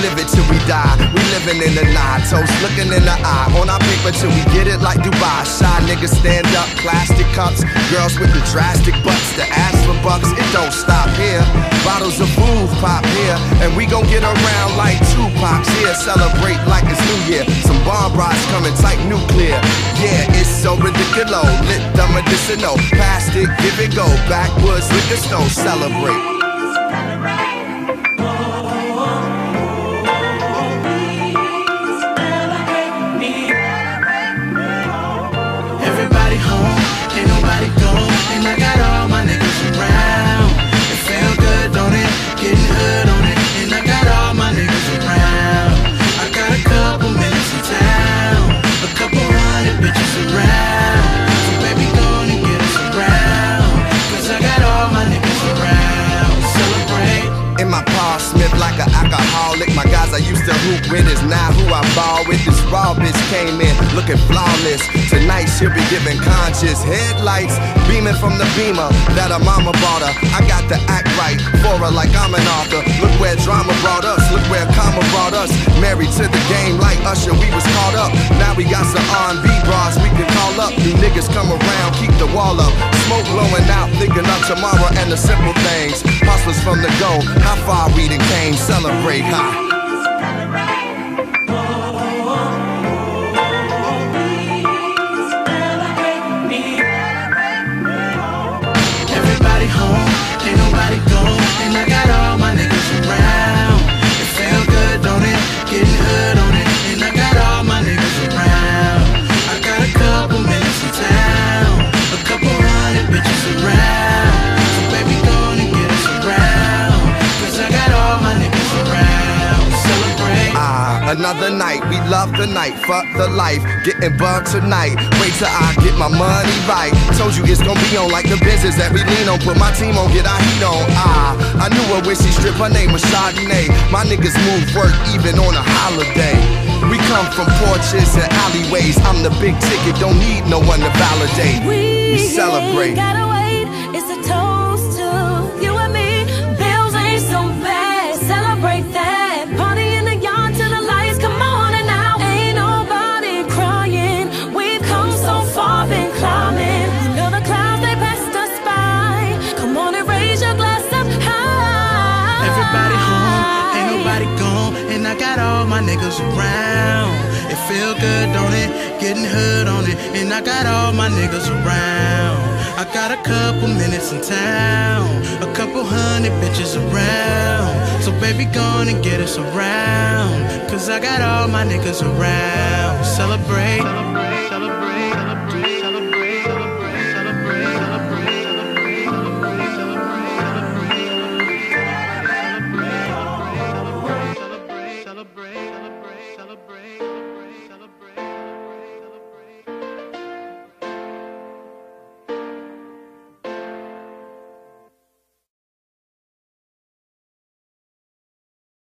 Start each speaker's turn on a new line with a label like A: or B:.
A: live it till we die. We living in the night, toast looking in the eye. On our paper till we get it like Dubai. Shy niggas stand up, plastic cups. Girls with the drastic butts, the ass for bucks. It don't stop here. Bottles of booze pop here, and we gon' get around like Tupac's here. Celebrate like it's New Year. Some bomb rides coming tight nuclear. Yeah, it's so ridiculous. Lit the medicinal. Past it, give it go. Backwoods, liquor store, celebrate. To hoop with is now who I ball with. This raw bitch came in looking flawless. Tonight she'll be giving conscious headlights beaming from the beamer that her mama bought her. I got to act right for her like I'm an author. Look where drama brought us. Look where karma brought us. Married to the game like Usher, we was caught up. Now we got some R&B bras we can call up. New niggas come around, keep the wall up. Smoke blowing out, thinking of tomorrow and the simple things. Hustlers from the go, how far we done came, celebrate, huh? Another night, we love the night, fuck the life, getting bugged tonight. Wait till I get my money right. Told you it's gonna be on like the business that we lean on. Put my team on, get our heat on. Ah, I knew her when she stripped, her name was Chardonnay. My niggas move work even on a holiday. We come from porches and alleyways. I'm the big ticket, don't need no one to validate.
B: We,
A: celebrate.
C: All around. It feel good, don't it? Getting hood on it, and I got all my niggas around. I got a couple minutes in town, a couple hundred bitches around. So baby, gone and get us around, cause I got all my niggas around. Celebrate, Celebrate, celebrate, celebrate.